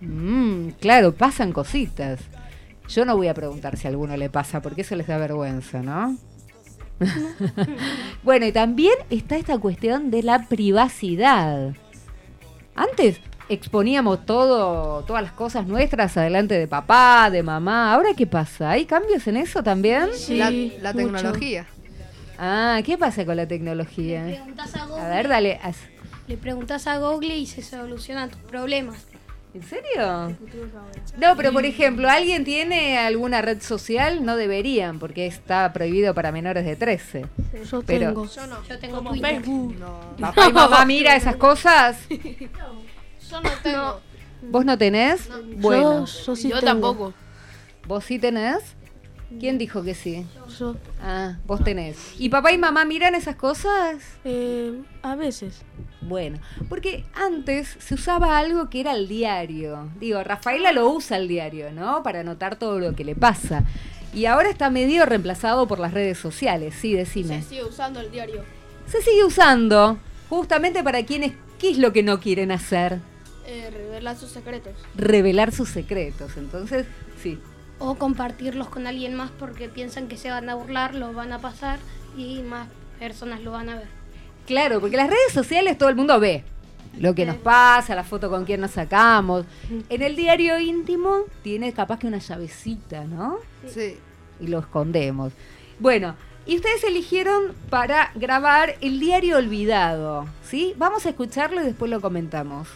Mm, claro, pasan cositas. Yo no voy a preguntar si a alguno le pasa, porque eso les da vergüenza, ¿no? bueno, y también está esta cuestión de la privacidad. Antes exponíamos todo, todas las cosas nuestras adelante de papá, de mamá. ¿Ahora qué pasa? ¿Hay cambios en eso también? Sí, La- la mucho. tecnología. Ah, ¿qué pasa con la tecnología? preguntás a A Google. ver, dale. haz- Le preguntas a Google y se solucionan tus problemas. ¿En serio? No, pero por ejemplo, ¿alguien tiene alguna red social? No deberían, porque está prohibido para menores de 13. Yo Pero- tengo. Yo no. Yo tengo Twitter. ¿Papá y mamá mira esas cosas? Yo no tengo. ¿Vos no tenés? Bueno. Yo- yo sí Yo tengo. tampoco. ¿Vos sí tenés? ¿Quién dijo que sí? Yo. Ah, vos tenés. ¿Y papá y mamá miran esas cosas? Eh, a veces. Bueno, porque antes se usaba algo que era el diario. Digo, Rafaela lo usa el diario, ¿no? Para anotar todo lo que le pasa. Y ahora está medio reemplazado por las redes sociales, sí, decime. Se sigue usando el diario. Se sigue usando justamente para quienes, ¿qué es lo que no quieren hacer? Eh, revelar sus secretos. Revelar sus secretos. Entonces, sí. O compartirlos con alguien más porque piensan que se van a burlar, los van a pasar y más personas lo van a ver. Claro, porque las redes sociales todo el mundo ve lo que nos pasa, la foto con quien nos sacamos. En el diario íntimo tiene capaz que una llavecita, ¿no? Sí. Y lo escondemos. Bueno, y ustedes eligieron para grabar el diario olvidado, ¿sí? Vamos a escucharlo y después lo comentamos.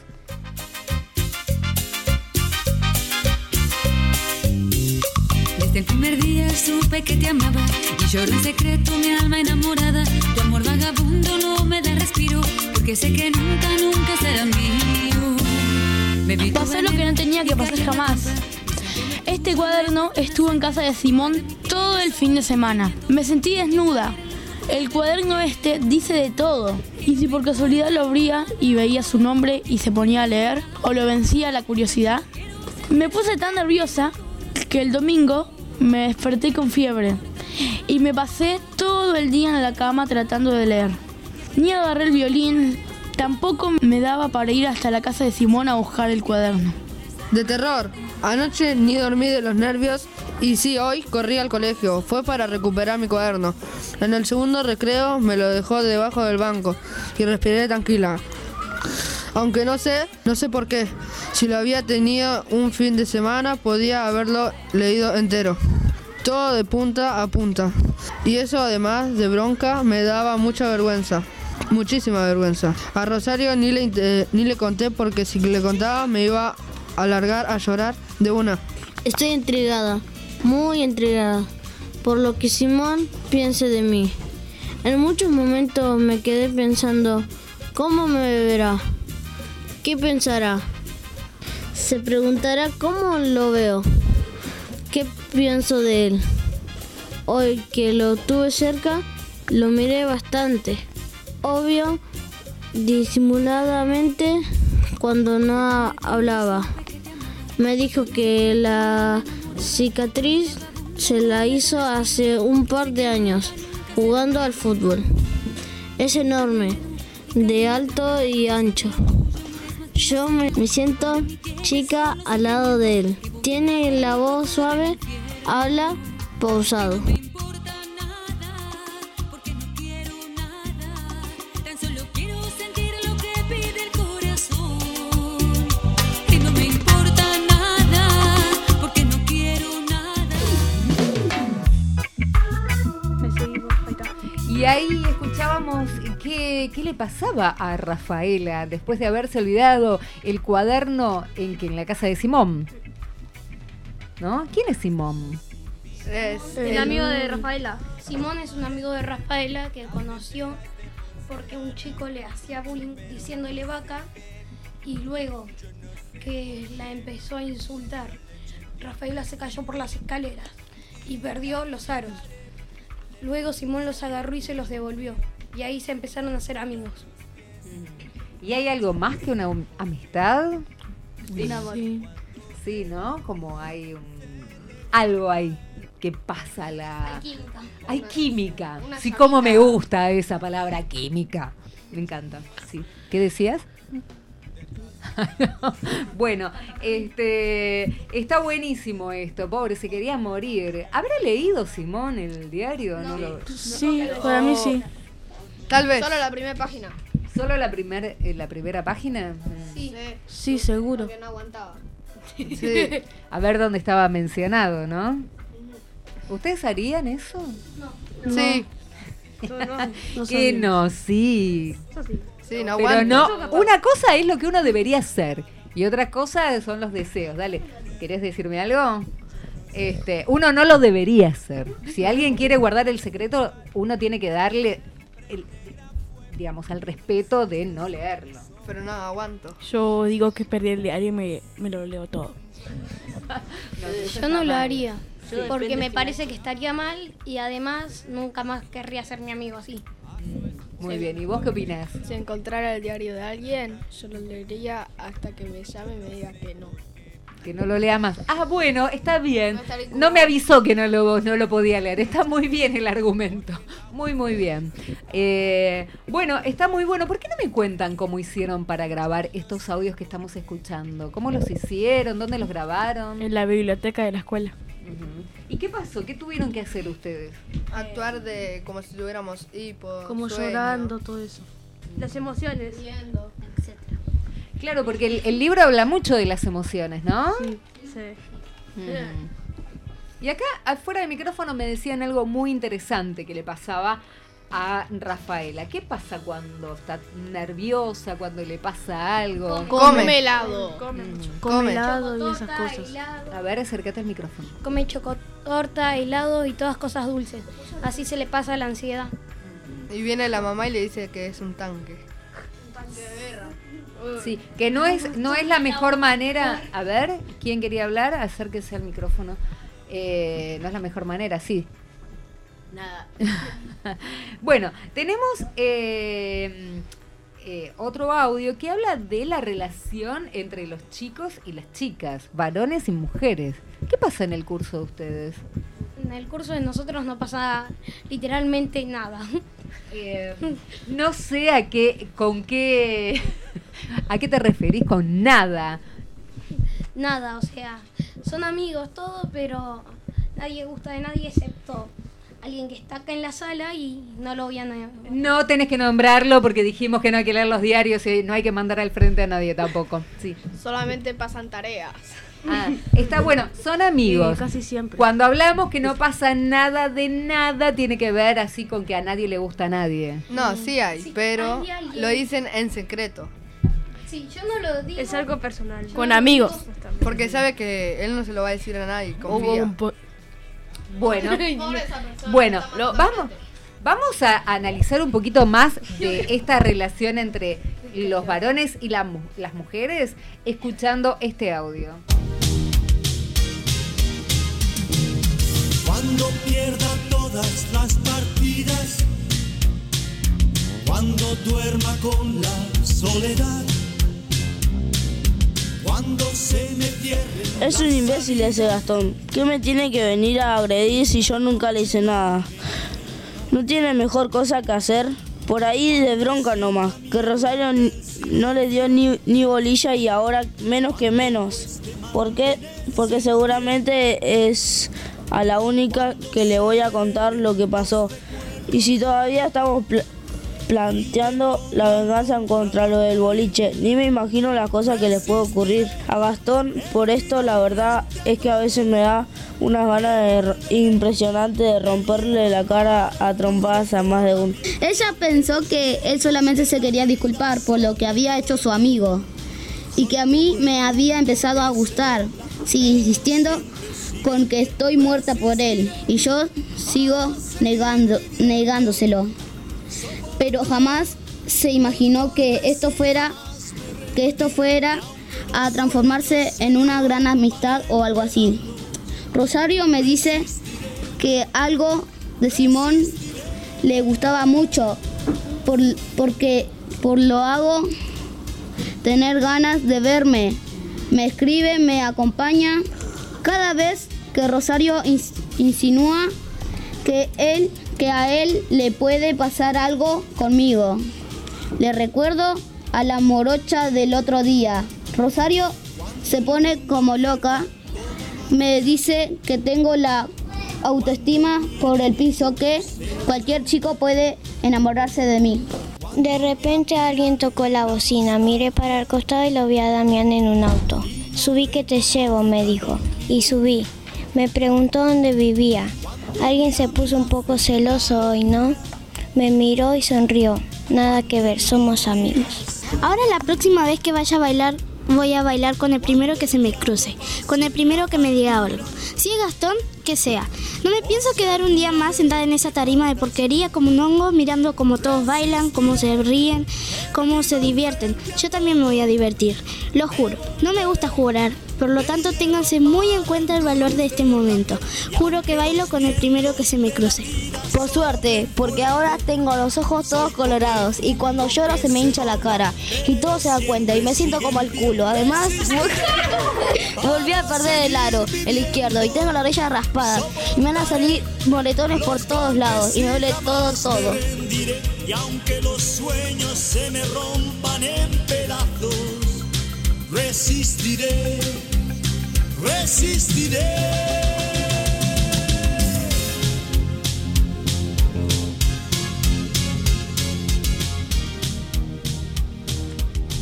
Desde el primer día supe que te amaba y lloré en secreto mi alma enamorada. Tu amor vagabundo no me da respiro porque sé que nunca, nunca será mío. Me Pasó lo que no tenía que pasar jamás. Este cuaderno estuvo en casa de Simón todo el fin de semana. Me sentí desnuda. El cuaderno este dice de todo. Y si por casualidad lo abría y veía su nombre y se ponía a leer, o lo vencía la curiosidad, me puse tan nerviosa que el domingo me desperté con fiebre y me pasé todo el día en la cama tratando de leer. Ni agarré el violín, tampoco me daba para ir hasta la casa de Simón a buscar el cuaderno. De terror. Anoche ni dormí de los nervios y sí, hoy corrí al colegio. Fue para recuperar mi cuaderno. En el segundo recreo me lo dejó debajo del banco y respiré tranquila. Aunque no sé, no sé por qué. Si lo había tenido un fin de semana, podía haberlo leído entero. Todo de punta a punta. Y eso además de bronca me daba mucha vergüenza. Muchísima vergüenza. A Rosario ni le, inte- ni le conté porque si le contaba me iba a largar a llorar de una. Estoy intrigada, muy intrigada, por lo que Simón piense de mí. En muchos momentos me quedé pensando, ¿cómo me verá? ¿Qué pensará? Se preguntará cómo lo veo, qué pienso de él. Hoy que lo tuve cerca, lo miré bastante. Obvio, disimuladamente, cuando no hablaba. Me dijo que la cicatriz se la hizo hace un par de años, jugando al fútbol. Es enorme, de alto y ancho. Yo me, me siento chica al lado de él. Tiene la voz suave, habla pausado. Tan solo quiero sentir lo que pide el corazón. Y no me importa nada, porque no quiero nada. Y ahí escuchábamos qué, qué le pasaba a Rafaela después de haberse olvidado el cuaderno en que en la casa de Simón. ¿No? ¿Quién es Simón? Es El amigo de Rafaela. Simón es un amigo de Rafaela que conoció porque un chico le hacía bullying diciéndole vaca y luego que la empezó a insultar, Rafaela se cayó por las escaleras y perdió los aros. Luego Simón los agarró y se los devolvió y ahí se empezaron a hacer amigos. ¿Y hay algo más que una um- amistad? Un amor. Sí, ¿no? Como hay un, algo ahí que pasa la... Hay química. Hay química. Una Sí, como me gusta esa palabra, química. Me encanta. Sí. ¿Qué decías? bueno, este está buenísimo esto, pobre, se quería morir. ¿Habrá leído Simón el diario? No, lo- Sí, para mí sí. Tal vez. Solo la primera página. ¿Solo la, primer, eh, la primera página? Sí, Sí, seguro. porque no aguantaba. Sí. A ver dónde estaba mencionado, ¿no? ¿Ustedes harían eso? No. Sí. que no, sí. Sí, no Pero no, una cosa es lo que uno debería hacer y otra cosa son los deseos. Dale, ¿querés decirme algo? Este, uno no lo debería hacer. Si alguien quiere guardar el secreto, uno tiene que darle, el, digamos, al respeto de no leerlo. Pero no, aguanto. Yo digo que perdí el diario y me, me lo leo todo. Yo no lo haría. Sí. Porque me parece que estaría mal y además nunca más querría ser mi amigo así. Muy bien, ¿y vos qué opinás? Si encontrara el diario de alguien, yo lo leería hasta que me llame y me diga que no. Que no lo lea más. Ah, bueno, está bien. No me avisó que no lo, no lo podía leer. Está muy bien el argumento. Muy, muy bien. Eh, bueno, está muy bueno. ¿Por qué no me cuentan cómo hicieron para grabar estos audios que estamos escuchando? ¿Cómo los hicieron? ¿Dónde los grabaron? En la biblioteca de la escuela. ¿Y qué pasó? ¿Qué tuvieron que hacer ustedes? Actuar de como si tuviéramos hipo. Como sueño. llorando, todo eso. Las emociones. Claro, porque el, el libro habla mucho de las emociones, ¿no? Sí. Ujú. Y acá, afuera del micrófono, me decían algo muy interesante que le pasaba a Rafaela. ¿Qué pasa cuando está nerviosa, cuando le pasa algo? Come helado. Come, Come. helado y esas cosas. helado. A ver, acércate al micrófono. Come chocotorta, helado y todas cosas dulces. Así se le pasa la ansiedad. Y viene la mamá y le dice que es un tanque. Sí, que no es, no es la mejor manera. A ver, ¿quién quería hablar? Acérquese al micrófono. Eh, no es la mejor manera, sí. Nada. bueno, tenemos eh, eh, otro audio que habla de la relación entre los chicos y las chicas, varones y mujeres. ¿Qué pasa en el curso de ustedes? En el curso de nosotros no pasa literalmente nada. Eh, no sé a qué, con qué, a qué te referís con nada. Nada, o sea, son amigos, todo, pero nadie gusta de nadie excepto alguien que está acá en la sala y no lo voy a... No tenés que nombrarlo porque dijimos que no hay que leer los diarios y no hay que mandar al frente a nadie tampoco. Sí. Solamente pasan tareas. Ah, está bueno, son amigos. Sí, casi siempre. Cuando hablamos que no pasa nada de nada, tiene que ver así con que a nadie le gusta a nadie. No, sí hay, Sí, pero hay lo dicen en secreto. Sí, yo no lo digo. Es algo personal. Con amigos. Porque sabe que él no se lo va a decir a nadie. Hubo Confía. un Bueno, bueno, vamos, vamos a analizar un poquito más de esta relación entre los varones y la las mujeres escuchando este audio. Cuando pierda todas las partidas, cuando duerma con la soledad, Es un imbécil ese Gastón. ¿Qué me tiene que venir a agredir si yo nunca le hice nada? ¿No tiene mejor cosa que hacer? Por ahí de bronca nomás. Que Rosario no le dio ni, ni bolilla y ahora menos que menos. ¿Por qué? Porque seguramente es a la única que le voy a contar lo que pasó. Y si todavía estamos planteando la venganza contra lo del boliche, ni me imagino las cosas que les puede ocurrir. A Gastón, por esto, la verdad es que a veces me da unas ganas impresionantes de romperle la cara a trompadas a más de uno. Ella pensó que él solamente se quería disculpar por lo que había hecho su amigo y que a mí me había empezado a gustar. Sigue insistiendo con que estoy muerta por él y yo sigo negando, negándoselo. Pero jamás se imaginó que esto fuera que esto fuera a transformarse en una gran amistad o algo así. Rosario me dice que algo de Simón le gustaba mucho por, porque por lo hago tener ganas de verme. Me escribe, me acompaña. Cada vez que Rosario ins- insinúa que él, que a él le puede pasar algo conmigo. Le recuerdo a la morocha del otro día. Rosario se pone como loca. Me dice que tengo la autoestima por el piso que cualquier chico puede enamorarse de mí. De repente alguien tocó la bocina, miré para el costado y lo vi a Damián en un auto. Subí que te llevo, me dijo. Y subí. Me preguntó dónde vivía. Alguien se puso un poco celoso hoy, ¿no? Me miró y sonrió. Nada que ver, somos amigos. Ahora la próxima vez que vaya a bailar, voy a bailar con el primero que se me cruce, con el primero que me diga algo. Si es Gastón, que sea. No me pienso quedar un día más sentada en esa tarima de porquería como un hongo, mirando cómo todos bailan, cómo se ríen, cómo se divierten. Yo también me voy a divertir, lo juro. No me gusta jurar, por lo tanto ténganse muy en cuenta el valor de este momento. Juro que bailo con el primero que se me cruce. Por suerte, porque ahora tengo los ojos todos colorados y cuando lloro se me hincha la cara y todo se da cuenta y me siento como el culo. Además, volví a perder el aro, el izquierdo, y tengo la orilla raspada y me van a salir moretones por todos lados y me duele todo, todo. Y aunque los sueños se me rompan en pedazos, resistiré, resistiré.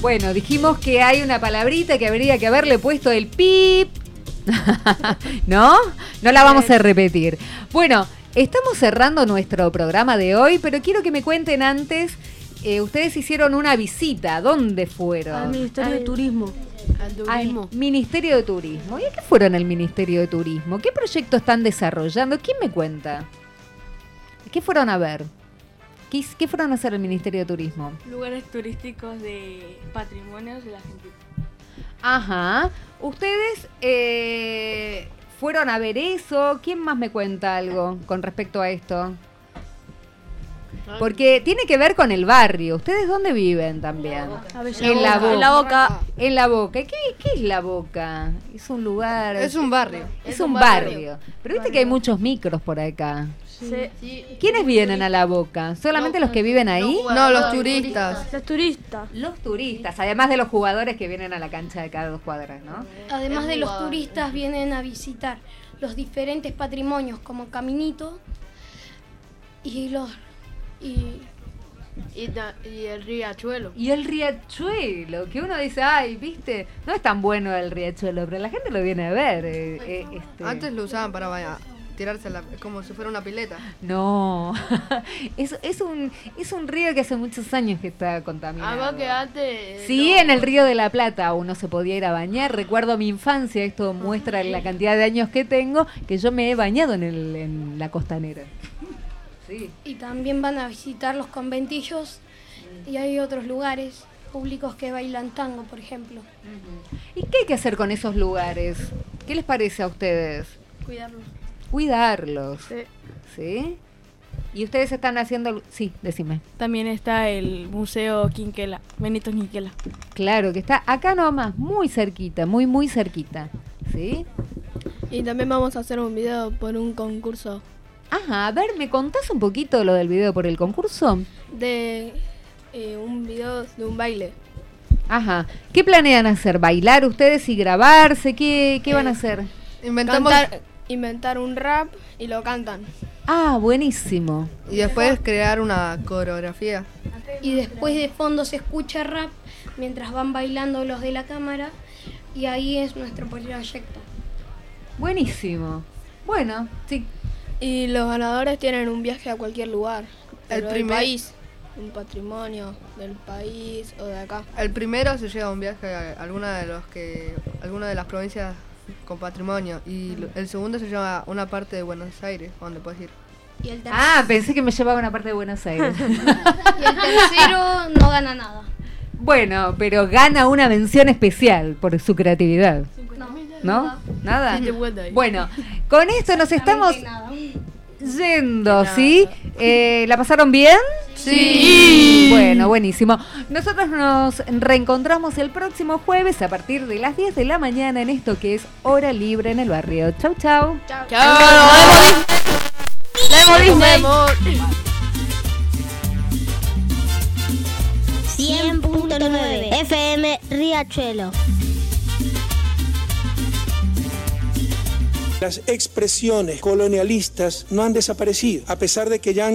Bueno, dijimos que hay una palabrita que habría que haberle puesto el pip. ¿No? No la vamos a repetir. Bueno, estamos cerrando nuestro programa de hoy, pero quiero que me cuenten antes. eh, ustedes hicieron una visita. ¿Dónde fueron? Al Ministerio de Turismo. Al Ministerio de Turismo. ¿Y a qué fueron al Ministerio de Turismo? ¿Qué proyecto están desarrollando? ¿Quién me cuenta? ¿Qué fueron a ver? ¿Qué, fueron a hacer al Ministerio de Turismo? Lugares turísticos de patrimonios de la Argentina. Ajá. ¿Ustedes eh, fueron a ver eso? ¿Quién más me cuenta algo con respecto a esto? Porque tiene que ver con el barrio. ¿Ustedes dónde viven también? En la boca. En la Boca. En la boca. ¿Qué, qué es la boca? Es un lugar. Es un barrio. Es, un barrio. Pero viste que hay muchos micros por acá. ¿Quiénes vienen a la boca? ¿Solamente los que viven ahí? No, los turistas. Los turistas. Los turistas, además de los jugadores que vienen a la cancha de cada dos cuadras, ¿no? Además de los turistas vienen a visitar los diferentes patrimonios como Caminito y los y, y, el riachuelo. Y el riachuelo, que uno dice, ay, viste, no es tan bueno el riachuelo, pero la gente lo viene a ver. eh, eh, este. Antes lo usaban para vaya, tirarse la- como si fuera una pileta. No, es, es, un, es un río que hace muchos años que está contaminado. Además que antes. Sí, no- en el Río de la Plata uno se podía ir a bañar. Recuerdo mi infancia, esto muestra la cantidad de años que tengo, que yo me he bañado en, el, en la costanera. Sí. y también van a visitar los conventillos y hay otros lugares públicos que bailan tango, por ejemplo. ¿Y qué hay que hacer con esos lugares? ¿Qué les parece a ustedes? Cuidarlos. Cuidarlos. Sí. ¿Y ustedes están haciendo...? Sí, decime. También está el Museo Quinquela, Benito Quinquela. Claro, que está acá nomás, muy cerquita, muy, muy cerquita. ¿Sí? Y también vamos a hacer un video por un concurso Ajá, a ver, ¿me contás un poquito lo del video por el concurso? de eh, un video de un baile. Ajá. ¿Qué planean hacer? ¿Bailar ustedes y grabarse? ¿Qué, qué van a hacer? Inventamos- Cantar- inventar un rap y lo cantan. Ah, buenísimo. Y después crear una coreografía. Y después de fondo se escucha rap mientras van bailando los de la cámara y ahí es nuestro proyecto. Buenísimo. Bueno, sí. Y los ganadores tienen un viaje a cualquier lugar. El primer- país. Un patrimonio del país o de acá. El primero se lleva un viaje a alguna de los que alguna de las provincias con patrimonio y lo- el segundo se lleva una parte de Buenos Aires donde puedes ir. Y el, ter- Ah, pensé que me llevaba una parte de Buenos Aires. y el tercero no gana nada. bueno, pero gana una mención especial por su creatividad. ¿No? Nada. Bueno, con esto nos estamos yendo, ¿sí? Eh, ¿La pasaron bien? Sí. Bueno, buenísimo. Nosotros nos reencontramos el próximo jueves a partir de las 10 de la mañana en esto que es Hora Libre en el Barrio. Chau, chau. Chao. Disney. 100.9 FM Riachuelo. Las expresiones colonialistas no han desaparecido, a pesar de que ya